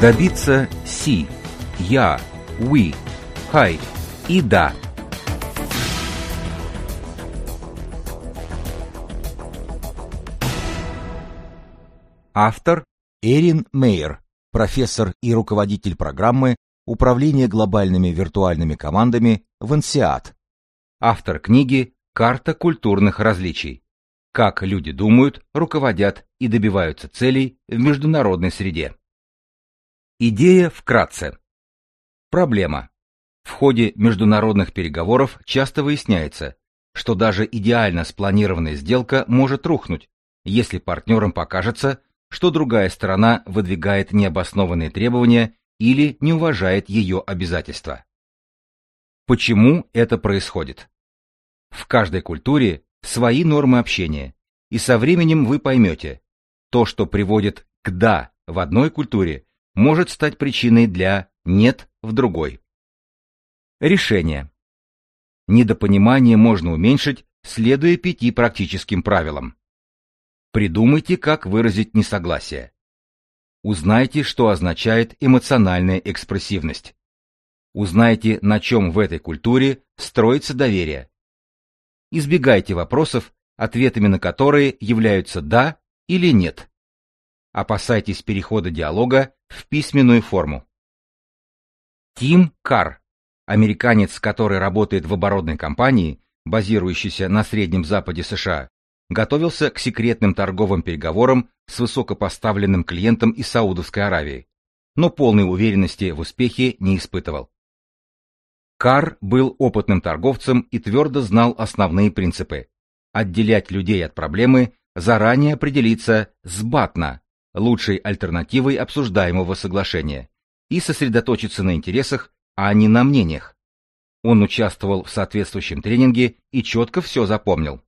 Добиться «си», «я», «we», «хай» и «да». Автор Эрин Мейер, профессор и руководитель программы Управления глобальными виртуальными командами в INSEAD. Автор книги «Карта культурных различий. Как люди думают, руководят и добиваются целей в международной среде». Идея вкратце. Проблема. В ходе международных переговоров часто выясняется, что даже идеально спланированная сделка может рухнуть, если партнерам покажется, что другая сторона выдвигает необоснованные требования или не уважает ее обязательства. Почему это происходит? В каждой культуре свои нормы общения, и со временем вы поймете, то, что приводит к «да» в одной культуре, может стать причиной для «нет» в другой. Решение. Недопонимание можно уменьшить, следуя пяти практическим правилам. Придумайте, как выразить несогласие. Узнайте, что означает эмоциональная экспрессивность. Узнайте, на чем в этой культуре строится доверие. Избегайте вопросов, ответами на которые являются «да» или «нет». Опасайтесь перехода диалога в письменную форму. Тим Карр, американец, который работает в оборонной компании, базирующейся на Среднем Западе США, готовился к секретным торговым переговорам с высокопоставленным клиентом из Саудовской Аравии, но полной уверенности в успехе не испытывал. Кар был опытным торговцем и твердо знал основные принципы. Отделять людей от проблемы, заранее определиться с батна, лучшей альтернативой обсуждаемого соглашения, и сосредоточиться на интересах, а не на мнениях. Он участвовал в соответствующем тренинге и четко все запомнил.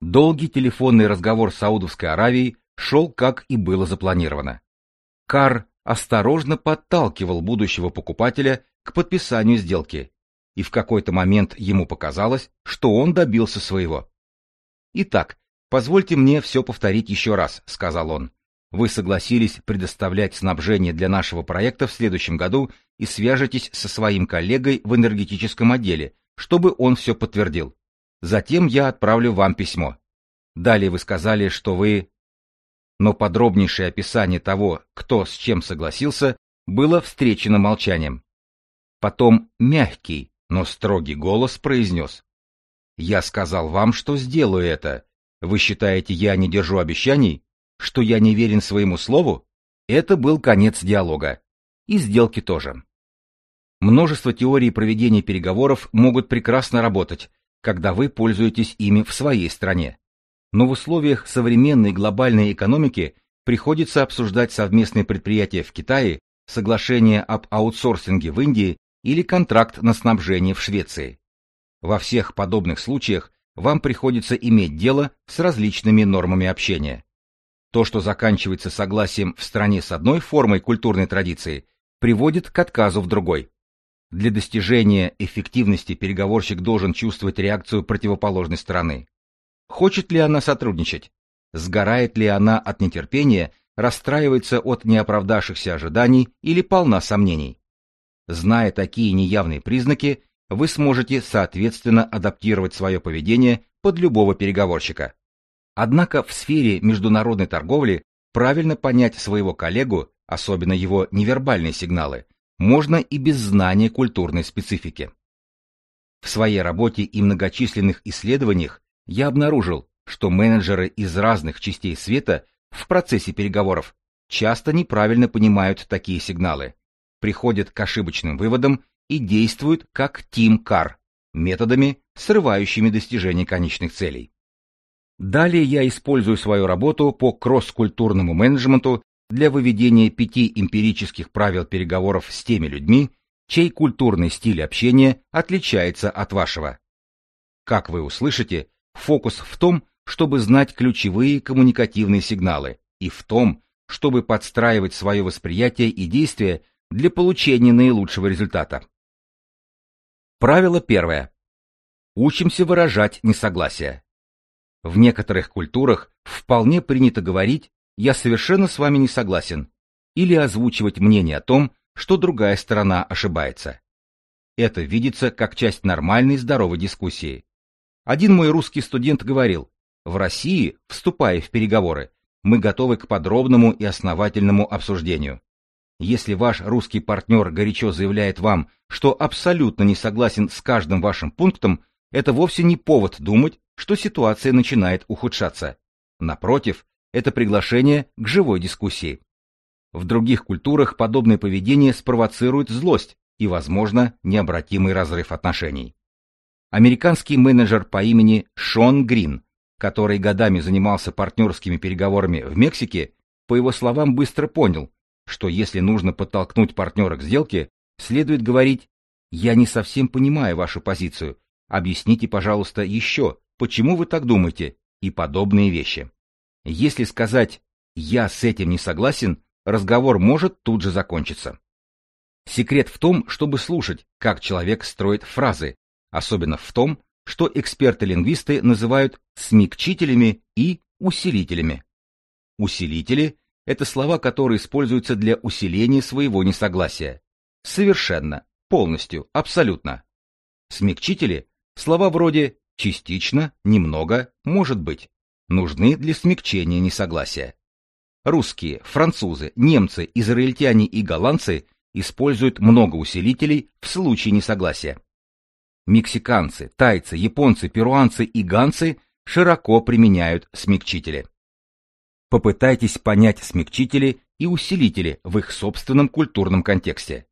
Долгий телефонный разговор с Саудовской Аравией шел, как и было запланировано. Кар осторожно подталкивал будущего покупателя к подписанию сделки, и в какой-то момент ему показалось, что он добился своего. «Итак, позвольте мне все повторить еще раз», — сказал он. «Вы согласились предоставлять снабжение для нашего проекта в следующем году и свяжетесь со своим коллегой в энергетическом отделе, чтобы он все подтвердил. Затем я отправлю вам письмо. Далее вы сказали, что вы... Но подробнейшее описание того, кто с чем согласился, было встречено молчанием. Потом мягкий, но строгий голос произнес. «Я сказал вам, что сделаю это. Вы считаете, я не держу обещаний? Что я не верен своему слову?» Это был конец диалога. И сделки тоже. Множество теорий проведения переговоров могут прекрасно работать, когда вы пользуетесь ими в своей стране. Но в условиях современной глобальной экономики приходится обсуждать совместные предприятия в Китае, соглашение об аутсорсинге в Индии или контракт на снабжение в Швеции. Во всех подобных случаях вам приходится иметь дело с различными нормами общения. То, что заканчивается согласием в стране с одной формой культурной традиции, приводит к отказу в другой. Для достижения эффективности переговорщик должен чувствовать реакцию противоположной стороны. Хочет ли она сотрудничать? Сгорает ли она от нетерпения, расстраивается от неоправдавшихся ожиданий или полна сомнений? Зная такие неявные признаки, вы сможете соответственно адаптировать свое поведение под любого переговорщика. Однако в сфере международной торговли правильно понять своего коллегу, особенно его невербальные сигналы, можно и без знания культурной специфики. В своей работе и многочисленных исследованиях я обнаружил, что менеджеры из разных частей света в процессе переговоров часто неправильно понимают такие сигналы, приходят к ошибочным выводам и действуют как Тим Кар, методами, срывающими достижение конечных целей. Далее я использую свою работу по кросс-культурному менеджменту для выведения пяти эмпирических правил переговоров с теми людьми, чей культурный стиль общения отличается от вашего. Как вы услышите, фокус в том, чтобы знать ключевые коммуникативные сигналы, и в том, чтобы подстраивать свое восприятие и действия для получения наилучшего результата. Правило первое. Учимся выражать несогласие. В некоторых культурах вполне принято говорить, я совершенно с вами не согласен. или озвучивать мнение о том, что другая сторона ошибается. Это видится как часть нормальной здоровой дискуссии. Один мой русский студент говорил, в России, вступая в переговоры, мы готовы к подробному и основательному обсуждению. Если ваш русский партнер горячо заявляет вам, что абсолютно не согласен с каждым вашим пунктом, это вовсе не повод думать, что ситуация начинает ухудшаться. Напротив, это приглашение к живой дискуссии. В других культурах подобное поведение спровоцирует злость и, возможно, необратимый разрыв отношений. Американский менеджер по имени Шон Грин, который годами занимался партнерскими переговорами в Мексике, по его словам быстро понял, что если нужно подтолкнуть партнера к сделке, следует говорить «Я не совсем понимаю вашу позицию. Объясните, пожалуйста, еще, почему вы так думаете?» и подобные вещи. Если сказать «я с этим не согласен», разговор может тут же закончиться. Секрет в том, чтобы слушать, как человек строит фразы, особенно в том, что эксперты-лингвисты называют смягчителями и усилителями. Усилители – это слова, которые используются для усиления своего несогласия. Совершенно, полностью, абсолютно. Смягчители – слова вроде частично, немного, может быть, нужны для смягчения несогласия. Русские, французы, немцы, израильтяне и голландцы используют много усилителей в случае несогласия. Мексиканцы, тайцы, японцы, перуанцы и ганцы широко применяют смягчители. Попытайтесь понять смягчители и усилители в их собственном культурном контексте.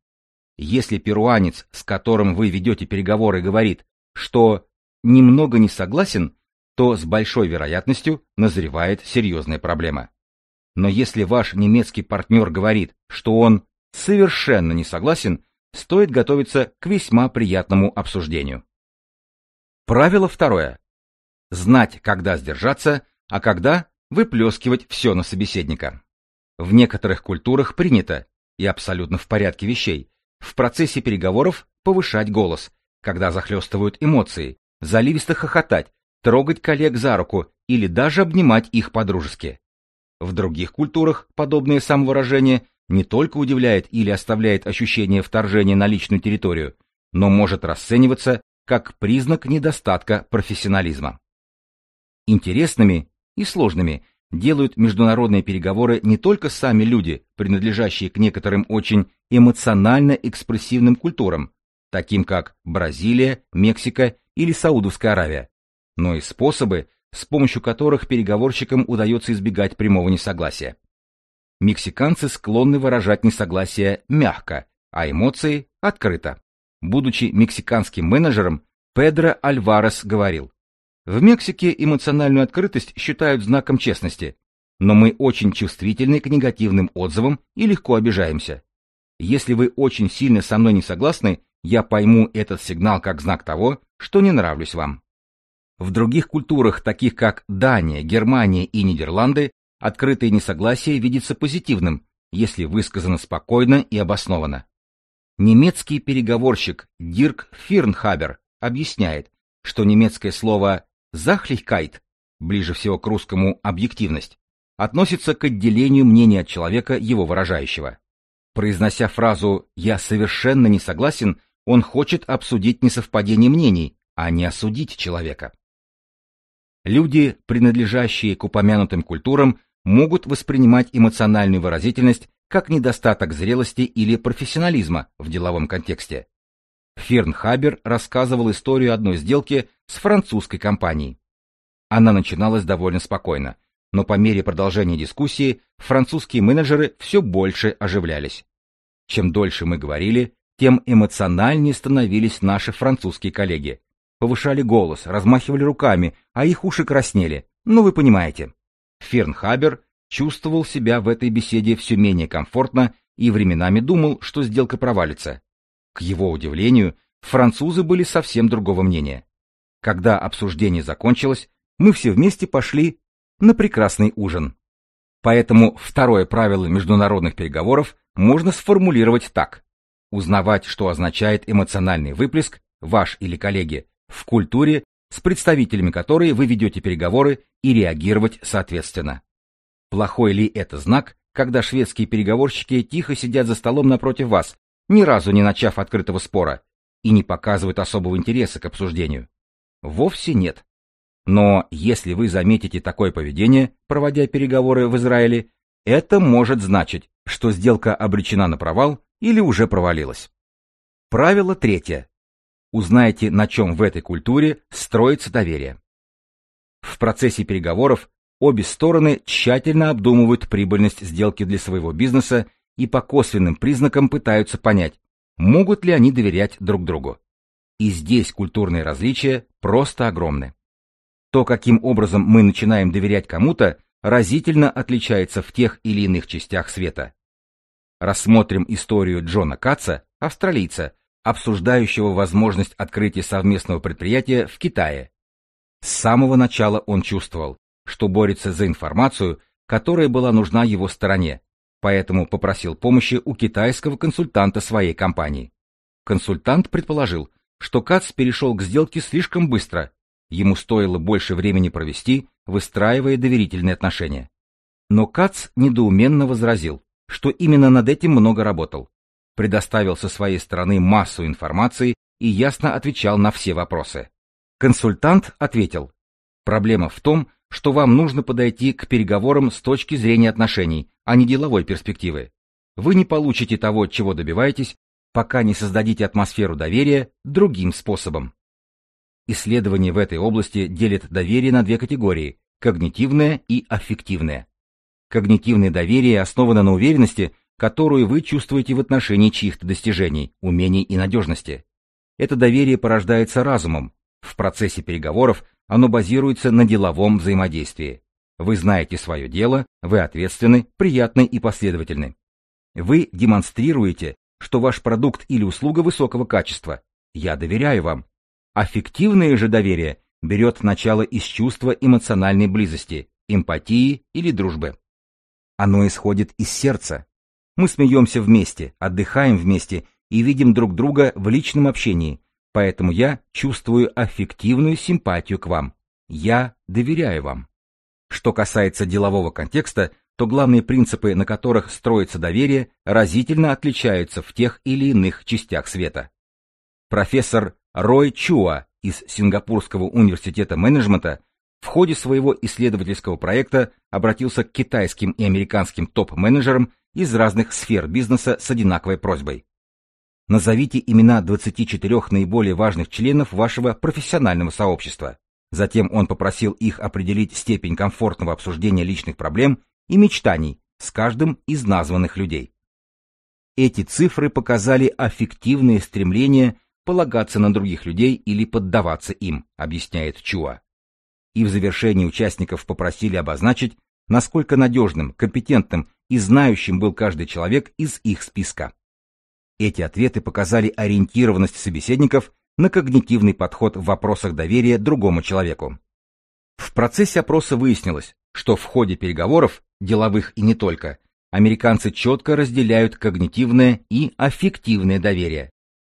Если перуанец, с которым вы ведете переговоры, говорит, что немного не согласен, то с большой вероятностью назревает серьезная проблема. Но если ваш немецкий партнер говорит, что он совершенно не согласен, стоит готовиться к весьма приятному обсуждению. Правило второе. Знать, когда сдержаться, а когда выплескивать все на собеседника. В некоторых культурах принято, и абсолютно в порядке вещей, в процессе переговоров повышать голос, когда захлестывают эмоции, заливисто хохотать, трогать коллег за руку или даже обнимать их по-дружески. В других культурах подобное самовыражение не только удивляет или оставляет ощущение вторжения на личную территорию, но может расцениваться как признак недостатка профессионализма. Интересными и сложными делают международные переговоры не только сами люди, принадлежащие к некоторым очень эмоционально экспрессивным культурам, таким как Бразилия, Мексика или Саудовская Аравия, но и способы, с помощью которых переговорщикам удается избегать прямого несогласия. Мексиканцы склонны выражать несогласие мягко, а эмоции – открыто. Будучи мексиканским менеджером, Педро Альварес говорил, «В Мексике эмоциональную открытость считают знаком честности, но мы очень чувствительны к негативным отзывам и легко обижаемся. Если вы очень сильно со мной не согласны, я пойму этот сигнал как знак того, что не нравлюсь вам. В других культурах, таких как Дания, Германия и Нидерланды, открытое несогласие видится позитивным, если высказано спокойно и обоснованно. Немецкий переговорщик Дирк Фирнхабер объясняет, что немецкое слово «захлихкайт», ближе всего к русскому «объективность», относится к отделению мнения от человека, его выражающего. Произнося фразу «я совершенно не согласен», он хочет обсудить несовпадение мнений, а не осудить человека. Люди, принадлежащие к упомянутым культурам, могут воспринимать эмоциональную выразительность как недостаток зрелости или профессионализма в деловом контексте. Фернхабер рассказывал историю одной сделки с французской компанией. Она начиналась довольно спокойно, но по мере продолжения дискуссии французские менеджеры все больше оживлялись. Чем дольше мы говорили, тем эмоциональнее становились наши французские коллеги, повышали голос, размахивали руками, а их уши краснели. Ну, вы понимаете. Фернхабер чувствовал себя в этой беседе все менее комфортно и временами думал, что сделка провалится. К его удивлению, французы были совсем другого мнения. Когда обсуждение закончилось, мы все вместе пошли на прекрасный ужин. Поэтому второе правило международных переговоров можно сформулировать так. Узнавать, что означает эмоциональный выплеск, ваш или коллеги, в культуре, с представителями которой вы ведете переговоры и реагировать соответственно. Плохой ли это знак, когда шведские переговорщики тихо сидят за столом напротив вас, ни разу не начав открытого спора, и не показывают особого интереса к обсуждению? Вовсе нет. Но если вы заметите такое поведение, проводя переговоры в Израиле, это может значить, что сделка обречена на провал или уже провалилась. Правило третье. Узнайте, на чем в этой культуре строится доверие. В процессе переговоров обе стороны тщательно обдумывают прибыльность сделки для своего бизнеса и по косвенным признакам пытаются понять, могут ли они доверять друг другу. И здесь культурные различия просто огромны. То, каким образом мы начинаем доверять кому-то, разительно отличается в тех или иных частях света. Рассмотрим историю Джона Катца, австралийца, обсуждающего возможность открытия совместного предприятия в Китае. С самого начала он чувствовал, что борется за информацию, которая была нужна его стороне, поэтому попросил помощи у китайского консультанта своей компании. Консультант предположил, что Кац перешел к сделке слишком быстро, ему стоило больше времени провести, выстраивая доверительные отношения. Но Кац недоуменно возразил, что именно над этим много работал, предоставил со своей стороны массу информации и ясно отвечал на все вопросы. Консультант ответил, проблема в том, что вам нужно подойти к переговорам с точки зрения отношений, а не деловой перспективы. Вы не получите того, чего добиваетесь, пока не создадите атмосферу доверия другим способом. Исследования в этой области делят доверие на две категории – когнитивное и аффективное. Когнитивное доверие основано на уверенности, которую вы чувствуете в отношении чьих-то достижений, умений и надежности. Это доверие порождается разумом. В процессе переговоров оно базируется на деловом взаимодействии. Вы знаете свое дело, вы ответственны, приятны и последовательны. Вы демонстрируете, что ваш продукт или услуга высокого качества. Я доверяю вам. Аффективное же доверие берет начало из чувства эмоциональной близости, эмпатии или дружбы. Оно исходит из сердца. Мы смеемся вместе, отдыхаем вместе и видим друг друга в личном общении, поэтому я чувствую аффективную симпатию к вам. Я доверяю вам. Что касается делового контекста, то главные принципы, на которых строится доверие, разительно отличаются в тех или иных частях света. Профессор Рой Чуа из Сингапурского университета менеджмента в ходе своего исследовательского проекта обратился к китайским и американским топ-менеджерам из разных сфер бизнеса с одинаковой просьбой. Назовите имена 24 наиболее важных членов вашего профессионального сообщества. Затем он попросил их определить степень комфортного обсуждения личных проблем и мечтаний с каждым из названных людей. Эти цифры показали аффективное стремление полагаться на других людей или поддаваться им, объясняет Чуа. И в завершении участников попросили обозначить, насколько надежным, компетентным и знающим был каждый человек из их списка. Эти ответы показали ориентированность собеседников на когнитивный подход в вопросах доверия другому человеку. В процессе опроса выяснилось, что в ходе переговоров, деловых и не только, американцы четко разделяют когнитивное и аффективное доверие,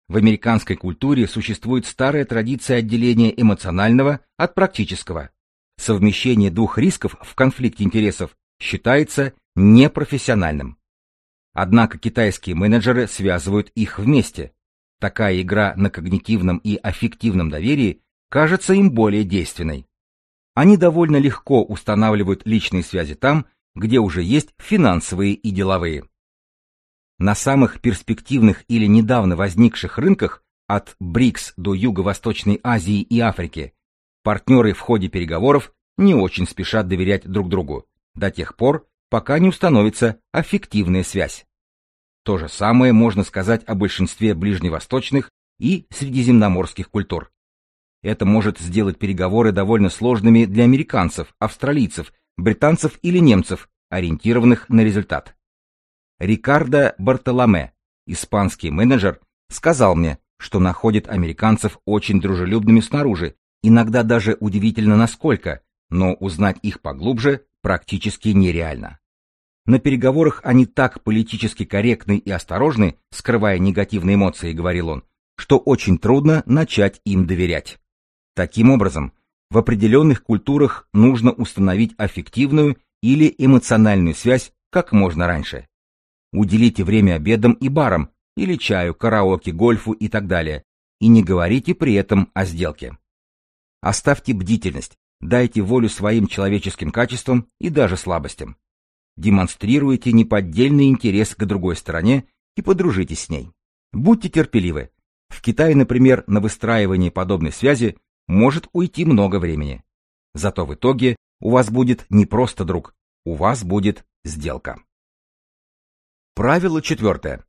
в американской культуре существует старая традиция отделения эмоционального от практического. Совмещение двух рисков в конфликте интересов считается непрофессиональным. Однако китайские менеджеры связывают их вместе. Такая игра на когнитивном и аффективном доверии кажется им более действенной. Они довольно легко устанавливают личные связи там, где уже есть финансовые и деловые. На самых перспективных или недавно возникших рынках от БРИКС до Юго-Восточной Азии и Африки партнеры в ходе переговоров не очень спешат доверять друг другу до тех пор, пока не установится аффективная связь. То же самое можно сказать о большинстве ближневосточных и средиземноморских культур. Это может сделать переговоры довольно сложными для американцев, австралийцев, британцев или немцев, ориентированных на результат. Рикардо Бартоломе, испанский менеджер, сказал мне, что находит американцев очень дружелюбными снаружи, иногда даже удивительно насколько, но узнать их поглубже практически нереально. На переговорах они так политически корректны и осторожны, скрывая негативные эмоции, говорил он, что очень трудно начать им доверять. Таким образом, в определенных культурах нужно установить аффективную или эмоциональную связь как можно раньше. Уделите время обедам и барам, или чаю, караоке, гольфу и так далее, и не говорите при этом о сделке. Оставьте бдительность, дайте волю своим человеческим качествам и даже слабостям. Демонстрируйте неподдельный интерес к другой стороне и подружитесь с ней. Будьте терпеливы. В Китае, например, на выстраивание подобной связи может уйти много времени. Зато в итоге у вас будет не просто друг, у вас будет сделка. Правило четвертое.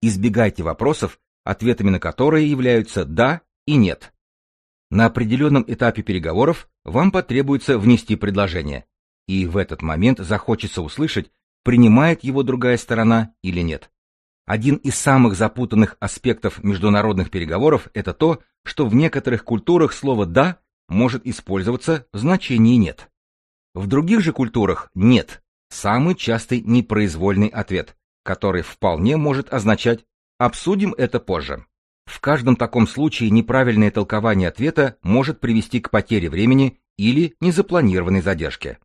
Избегайте вопросов, ответами на которые являются «да» и «нет». На определенном этапе переговоров вам потребуется внести предложение, и в этот момент захочется услышать, принимает его другая сторона или нет. Один из самых запутанных аспектов международных переговоров – это то, что в некоторых культурах слово «да» может использоваться в значении «нет». В других же культурах «нет» – самый частый непроизвольный ответ, который вполне может означать «обсудим это позже». В каждом таком случае неправильное толкование ответа может привести к потере времени или незапланированной задержке.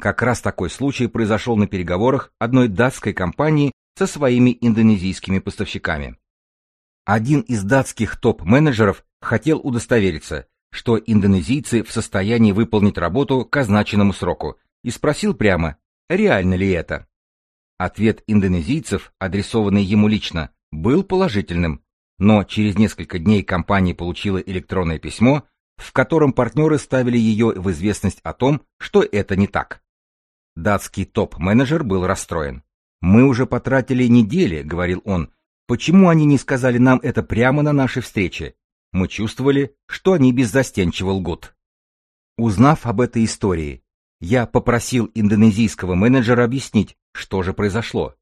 Как раз такой случай произошел на переговорах одной датской компании со своими индонезийскими поставщиками. Один из датских топ-менеджеров хотел удостовериться, что индонезийцы в состоянии выполнить работу к означенному сроку, и спросил прямо, реально ли это. Ответ индонезийцев, адресованный ему лично, был положительным, но через несколько дней компания получила электронное письмо, в котором партнеры ставили ее в известность о том, что это не так. Датский топ-менеджер был расстроен. «Мы уже потратили недели», — говорил он. «Почему они не сказали нам это прямо на нашей встрече? Мы чувствовали, что они беззастенчиво лгут». Узнав об этой истории, я попросил индонезийского менеджера объяснить, что же произошло.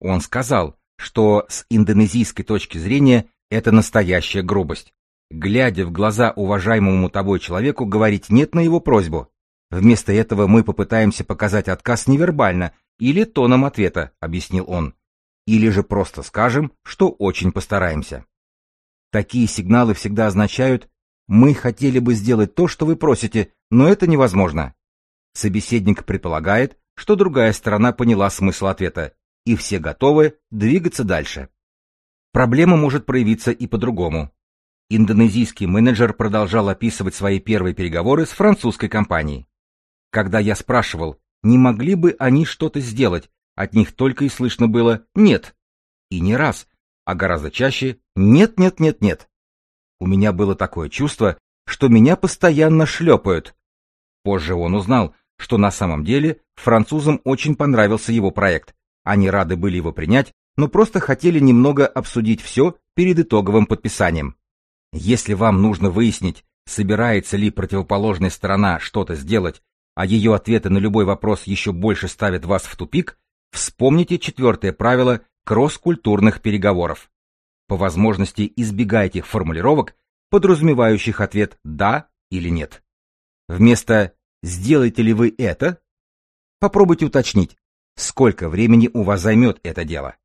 Он сказал, что с индонезийской точки зрения это настоящая грубость. Глядя в глаза уважаемому тобой человеку, говорить «нет» на его просьбу. Вместо этого мы попытаемся показать отказ невербально или тоном ответа, объяснил он. Или же просто скажем, что очень постараемся. Такие сигналы всегда означают «мы хотели бы сделать то, что вы просите, но это невозможно». Собеседник предполагает, что другая сторона поняла смысл ответа, и все готовы двигаться дальше. Проблема может проявиться и по-другому. Индонезийский менеджер продолжал описывать свои первые переговоры с французской компанией. Когда я спрашивал, не могли бы они что-то сделать, от них только и слышно было «нет». И не раз, а гораздо чаще «нет, нет, нет, нет». У меня было такое чувство, что меня постоянно шлепают. Позже он узнал, что на самом деле французам очень понравился его проект. Они рады были его принять, но просто хотели немного обсудить все перед итоговым подписанием. Если вам нужно выяснить, собирается ли противоположная сторона что-то сделать, а ее ответы на любой вопрос еще больше ставят вас в тупик, вспомните четвертое правило кросс-культурных переговоров. По возможности избегайте формулировок, подразумевающих ответ «да» или «нет». Вместо «сделаете ли вы это?» попробуйте уточнить, сколько времени у вас займет это дело.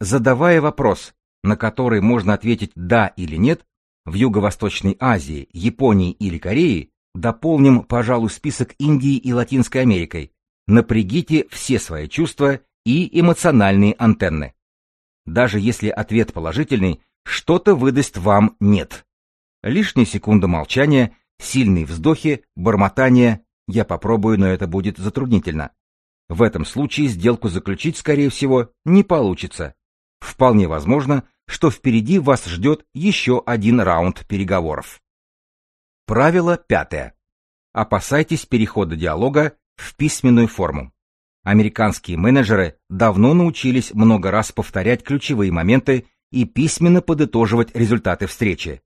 Задавая вопрос, на который можно ответить «да» или «нет», в Юго-Восточной Азии, Японии или Корее, дополним, пожалуй, список Индии и Латинской Америкой. Напрягите все свои чувства и эмоциональные антенны. Даже если ответ положительный, что-то выдаст вам «нет». Лишняя секунда молчания, сильные вздохи, бормотание «я попробую, но это будет затруднительно». В этом случае сделку заключить, скорее всего, не получится. Вполне возможно, что впереди вас ждет еще один раунд переговоров. Правило пятое. Опасайтесь перехода диалога в письменную форму. Американские менеджеры давно научились много раз повторять ключевые моменты и письменно подытоживать результаты встречи.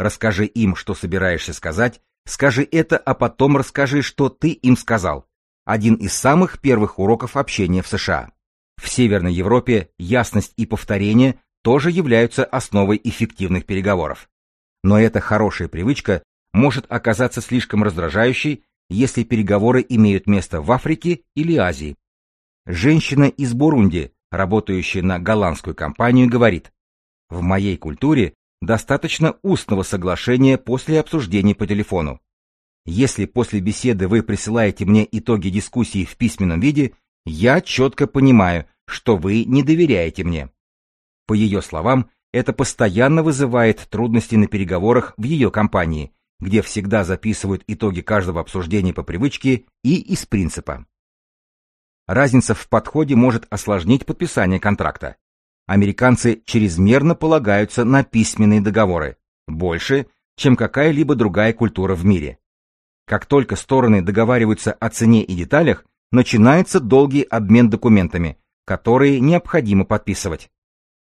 Расскажи им, что собираешься сказать, скажи это, а потом расскажи, что ты им сказал. Один из самых первых уроков общения в США. В Северной Европе ясность и повторение тоже являются основой эффективных переговоров. Но эта хорошая привычка может оказаться слишком раздражающей, если переговоры имеют место в Африке или Азии. Женщина из Бурунди, работающая на голландскую компанию, говорит, «В моей культуре достаточно устного соглашения после обсуждений по телефону. Если после беседы вы присылаете мне итоги дискуссии в письменном виде, Я четко понимаю, что вы не доверяете мне. По ее словам, это постоянно вызывает трудности на переговорах в ее компании, где всегда записывают итоги каждого обсуждения по привычке и из принципа. Разница в подходе может осложнить подписание контракта. Американцы чрезмерно полагаются на письменные договоры, больше, чем какая-либо другая культура в мире. Как только стороны договариваются о цене и деталях, начинается долгий обмен документами, которые необходимо подписывать.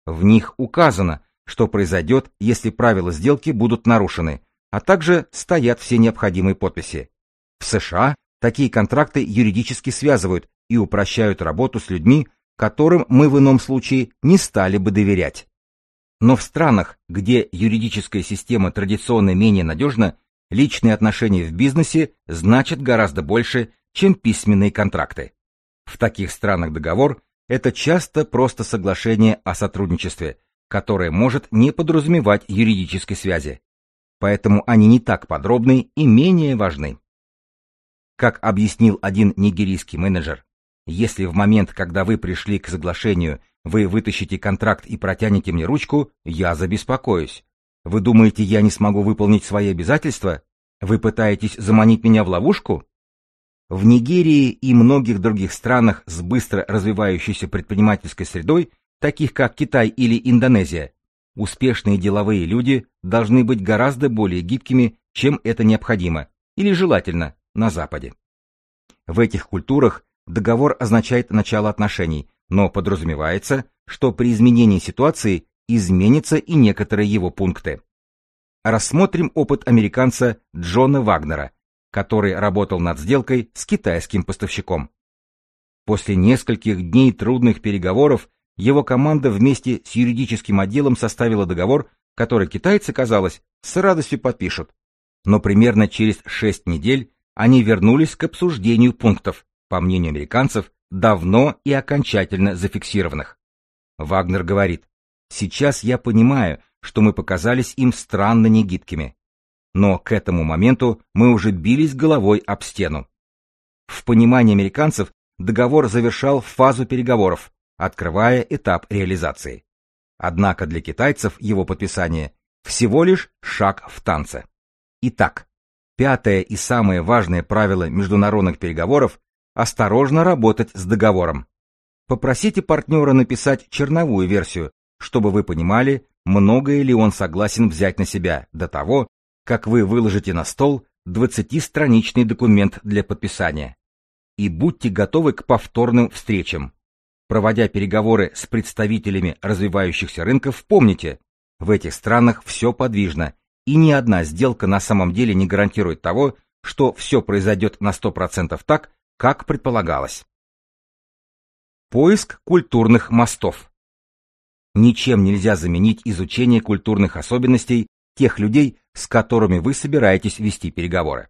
В них указано, что произойдет, если правила сделки будут нарушены, а также стоят все необходимые подписи. В США такие контракты юридически связывают и упрощают работу с людьми, которым мы в ином случае не стали бы доверять. Но в странах, где юридическая система традиционно менее надежна, личные отношения в бизнесе значат гораздо больше, чем письменные контракты. В таких странах договор – это часто просто соглашение о сотрудничестве, которое может не подразумевать юридической связи. Поэтому они не так подробны и менее важны. Как объяснил один нигерийский менеджер, если в момент, когда вы пришли к соглашению, вы вытащите контракт и протянете мне ручку, я забеспокоюсь. Вы думаете, я не смогу выполнить свои обязательства? Вы пытаетесь заманить меня в ловушку? В Нигерии и многих других странах с быстро развивающейся предпринимательской средой, таких как Китай или Индонезия, успешные деловые люди должны быть гораздо более гибкими, чем это необходимо, или желательно, на Западе. В этих культурах договор означает начало отношений, но подразумевается, что при изменении ситуации изменятся и некоторые его пункты. Рассмотрим опыт американца Джона Вагнера, который работал над сделкой с китайским поставщиком. После нескольких дней трудных переговоров его команда вместе с юридическим отделом составила договор, который китайцы, казалось, с радостью подпишут. Но примерно через шесть недель они вернулись к обсуждению пунктов, по мнению американцев, давно и окончательно зафиксированных. Вагнер говорит, «Сейчас я понимаю, что мы показались им странно негибкими. Но к этому моменту мы уже бились головой об стену. В понимании американцев договор завершал фазу переговоров, открывая этап реализации. Однако для китайцев его подписание всего лишь шаг в танце. Итак, пятое и самое важное правило международных переговоров Осторожно работать с договором. Попросите партнера написать черновую версию, чтобы вы понимали, многое ли он согласен взять на себя до того, как вы выложите на стол 20-страничный документ для подписания. И будьте готовы к повторным встречам. Проводя переговоры с представителями развивающихся рынков, помните, в этих странах все подвижно, и ни одна сделка на самом деле не гарантирует того, что все произойдет на 100% так, как предполагалось. Поиск культурных мостов. Ничем нельзя заменить изучение культурных особенностей тех людей, с которыми вы собираетесь вести переговоры.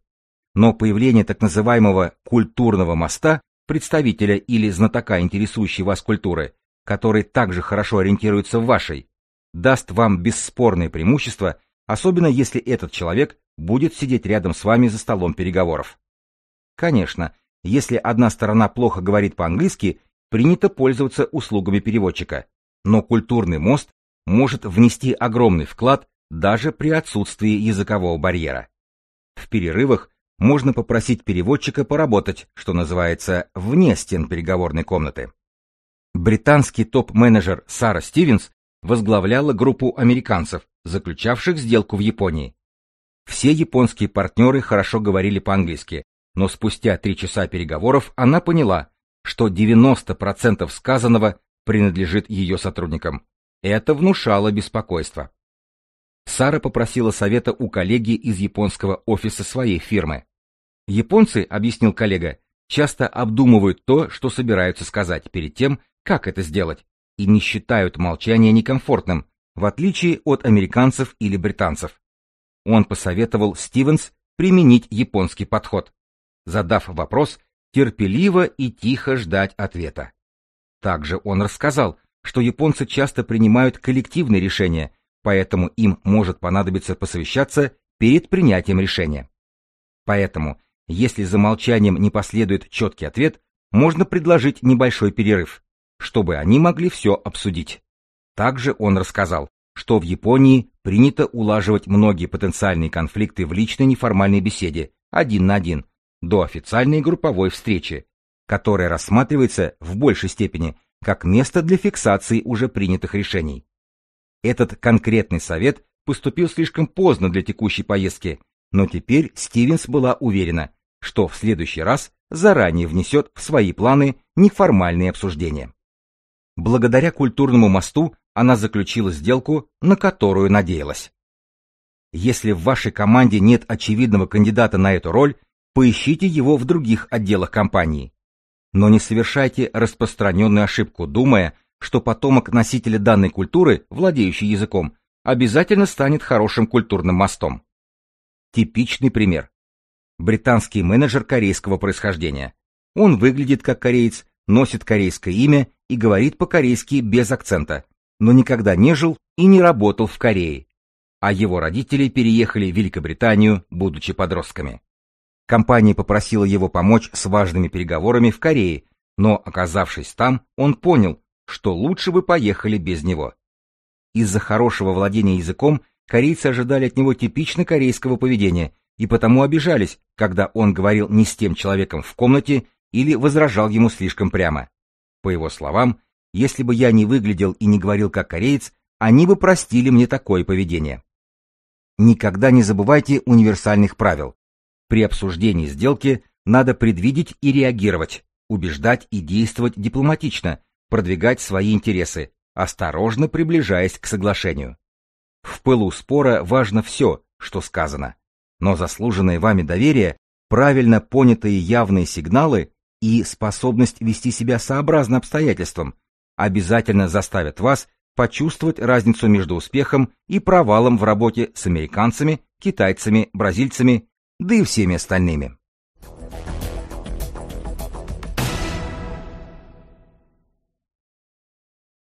Но появление так называемого «культурного моста» представителя или знатока интересующей вас культуры, который также хорошо ориентируется в вашей, даст вам бесспорное преимущество, особенно если этот человек будет сидеть рядом с вами за столом переговоров. Конечно, если одна сторона плохо говорит по-английски, принято пользоваться услугами переводчика, но культурный мост может внести огромный вклад даже при отсутствии языкового барьера. В перерывах можно попросить переводчика поработать, что называется, вне стен переговорной комнаты. Британский топ-менеджер Сара Стивенс возглавляла группу американцев, заключавших сделку в Японии. Все японские партнеры хорошо говорили по-английски, но спустя три часа переговоров она поняла, что 90% сказанного принадлежит ее сотрудникам. Это внушало беспокойство. Сара попросила совета у коллеги из японского офиса своей фирмы. Японцы, объяснил коллега, часто обдумывают то, что собираются сказать перед тем, как это сделать, и не считают молчание некомфортным, в отличие от американцев или британцев. Он посоветовал Стивенс применить японский подход задав вопрос, терпеливо и тихо ждать ответа. Также он рассказал, что японцы часто принимают коллективные решения, поэтому им может понадобиться посовещаться перед принятием решения. Поэтому, если за молчанием не последует четкий ответ, можно предложить небольшой перерыв, чтобы они могли все обсудить. Также он рассказал, что в Японии принято улаживать многие потенциальные конфликты в личной неформальной беседе, один на один, до официальной групповой встречи, которая рассматривается в большей степени как место для фиксации уже принятых решений. Этот конкретный совет поступил слишком поздно для текущей поездки, но теперь Стивенс была уверена, что в следующий раз заранее внесет в свои планы неформальные обсуждения. Благодаря культурному мосту она заключила сделку, на которую надеялась. Если в вашей команде нет очевидного кандидата на эту роль, поищите его в других отделах компании. Но не совершайте распространенную ошибку, думая, что потомок носителя данной культуры, владеющий языком, обязательно станет хорошим культурным мостом. Типичный пример. Британский менеджер корейского происхождения. Он выглядит как кореец, носит корейское имя и говорит по-корейски без акцента, но никогда не жил и не работал в Корее. А его родители переехали в Великобританию, будучи подростками. Компания попросила его помочь с важными переговорами в Корее, но, оказавшись там, он понял, что лучше бы поехали без него. Из-за хорошего владения языком корейцы ожидали от него типично корейского поведения и потому обижались, когда он говорил не с тем человеком в комнате или возражал ему слишком прямо. По его словам, если бы я не выглядел и не говорил как кореец, они бы простили мне такое поведение. Никогда не забывайте универсальных правил. При обсуждении сделки надо предвидеть и реагировать, убеждать и действовать дипломатично, продвигать свои интересы, осторожно приближаясь к соглашению. В пылу спора важно все, что сказано, но заслуженное вами доверие, правильно понятые явные сигналы и способность вести себя сообразно обстоятельствам обязательно заставят вас почувствовать разницу между успехом и провалом в работе с американцами, китайцами, бразильцами, да и всеми остальными.